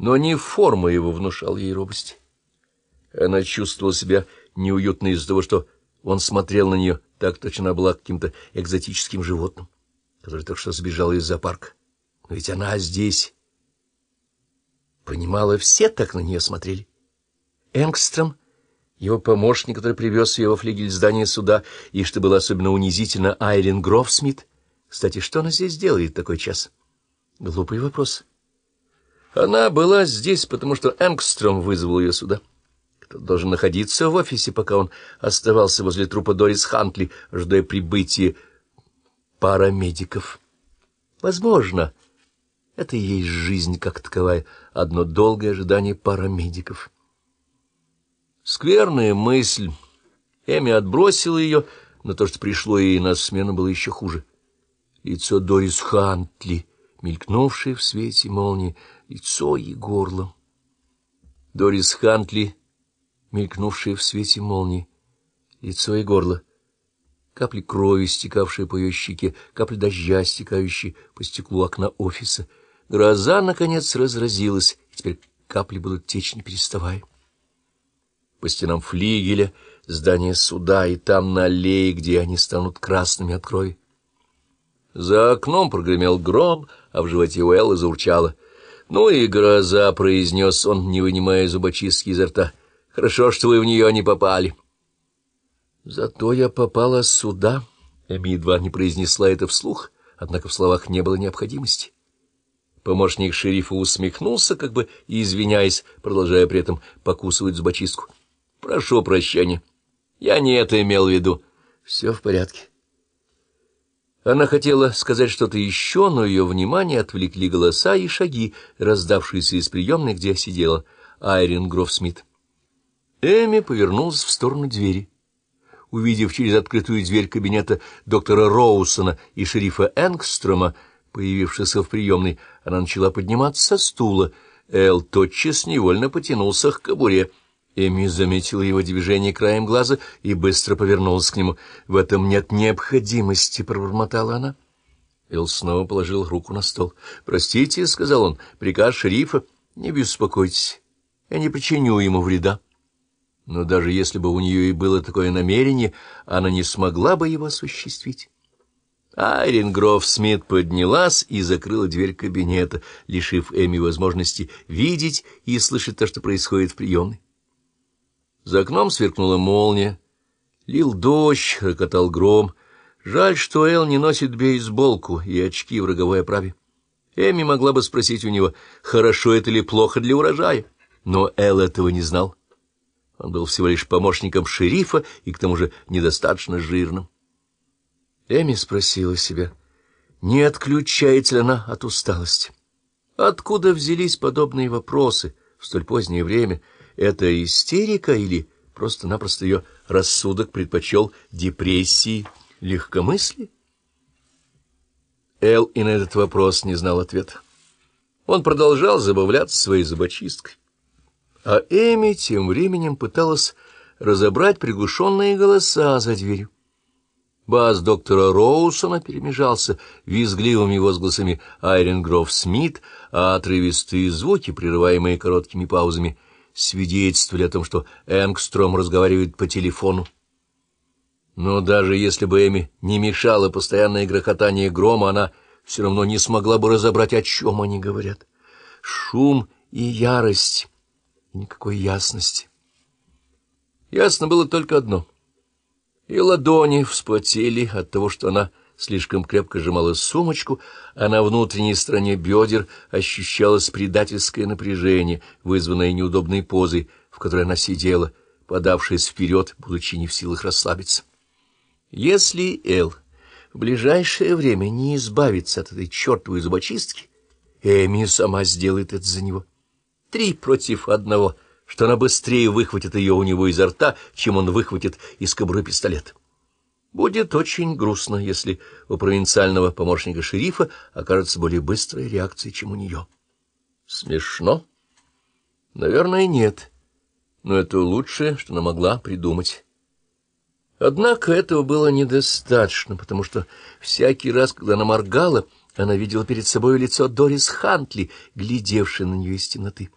Но не форма его внушала ей робость. Она чувствовала себя неуютно из-за того, что он смотрел на нее так точно была каким-то экзотическим животным, который только что сбежал из зоопарка. Но ведь она здесь... Понимала, все так на нее смотрели. Энгстром, его помощник, который привез ее во флигель здания суда, и, что было особенно унизительно, Айлин Грофсмит. Кстати, что она здесь делает в такой час? Глупый вопрос. Она была здесь, потому что Энгстром вызвал ее сюда. Кто должен находиться в офисе, пока он оставался возле трупа Дорис Хантли, ожидая прибытия парамедиков. Возможно, это и есть жизнь как таковая, одно долгое ожидание парамедиков. Скверная мысль. Эми отбросила ее, но то, что пришло ей на смену, было еще хуже. Лицо Дорис Хантли, мелькнувшее в свете молнии, лицо и горло. Дорис Хантли, мелькнувшее в свете молнии, лицо и горло. Капли крови, стекавшие по ее щеке, капли дождя, стекающие по стеклу окна офиса. Гроза, наконец, разразилась, и теперь капли будут течь, не переставая. По стенам флигеля, здания суда, и там на аллее, где они станут красными от крови. За окном прогремел гром, а в животе у Эллы заурчало. «Ну и гроза», — произнес он, не вынимая зубочистки изо рта. «Хорошо, что вы в нее не попали». «Зато я попала сюда», — Эми едва не произнесла это вслух, однако в словах не было необходимости. Помощник шерифа усмехнулся, как бы извиняясь, продолжая при этом покусывать зубочистку. «Прошу прощения. Я не это имел в виду. Все в порядке». Она хотела сказать что-то еще, но ее внимание отвлекли голоса и шаги, раздавшиеся из приемной, где сидела Айрин Грофсмит. Эми повернулась в сторону двери. Увидев через открытую дверь кабинета доктора Роусона и шерифа Энгстрома, появившегося в приемной, она начала подниматься со стула. Эл тотчас невольно потянулся к кобуре — Эми заметила его движение краем глаза и быстро повернулась к нему. «В этом нет необходимости», — пробормотала она. Эл снова положил руку на стол. «Простите», — сказал он, — «приказ шерифа. Не беспокойтесь, я не причиню ему вреда». Но даже если бы у нее и было такое намерение, она не смогла бы его осуществить. Айрин Гроф Смит поднялась и закрыла дверь кабинета, лишив Эми возможности видеть и слышать то, что происходит в приемной. За окном сверкнула молния. Лил дождь, рокотал гром. Жаль, что Эл не носит бейсболку и очки в роговой оправе. Эми могла бы спросить у него, хорошо это или плохо для урожая. Но Эл этого не знал. Он был всего лишь помощником шерифа и к тому же недостаточно жирным. Эми спросила себя, не отключается ли она от усталости. Откуда взялись подобные вопросы в столь позднее время — это истерика или просто-напросто ее рассудок предпочел депрессии, легкомыслие? Эл и на этот вопрос не знал ответа. Он продолжал забавляться своей зубочисткой. А Эми тем временем пыталась разобрать приглушенные голоса за дверью. Бас доктора Роусона перемежался визгливыми возгласами Айрен Гроф Смит, а отрывистые звуки, прерываемые короткими паузами — свидетельствовали о том, что Энгстром разговаривает по телефону. Но даже если бы Эми не мешало постоянное грохотание грома, она все равно не смогла бы разобрать, о чем они говорят. Шум и ярость, и никакой ясности. Ясно было только одно. И ладони вспотели от того, что она слишком крепко сжимала сумочку, а на внутренней стороне бедер ощущалось предательское напряжение, вызванное неудобной позой, в которой она сидела, подавшись вперед, будучи не в силах расслабиться. Если Эл в ближайшее время не избавится от этой чертовой зубочистки, Эми сама сделает это за него. Три против одного, что она быстрее выхватит ее у него изо рта, чем он выхватит из кобуры пистолет. Будет очень грустно, если у провинциального помощника шерифа окажется более быстрая реакция, чем у нее. Смешно? Наверное, нет. Но это лучшее, что она могла придумать. Однако этого было недостаточно, потому что всякий раз, когда она моргала, Она видела перед собой лицо Дорис Хантли, глядевшей на нее из темноты.